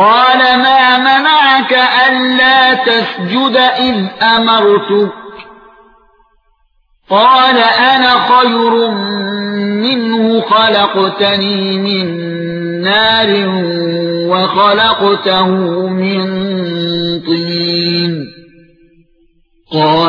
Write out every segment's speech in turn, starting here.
قال ما منعك ألا تسجد إذ أمرتك؟ قال أنا خير منه خلقتني من نار وخلقته من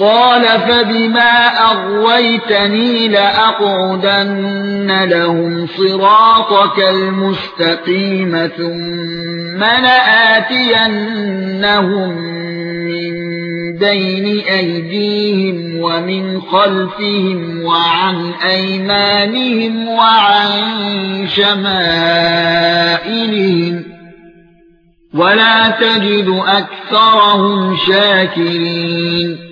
قال فبما أغويتني لأقعدن لهم صراطك المستقيم ثم لآتينهم من بين أيديهم ومن خلفهم وعن أيمانهم وعن شمائلهم ولا تجد أكثرهم شاكرين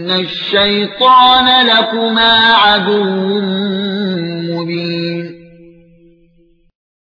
ان الشيطان لكما عدو مبين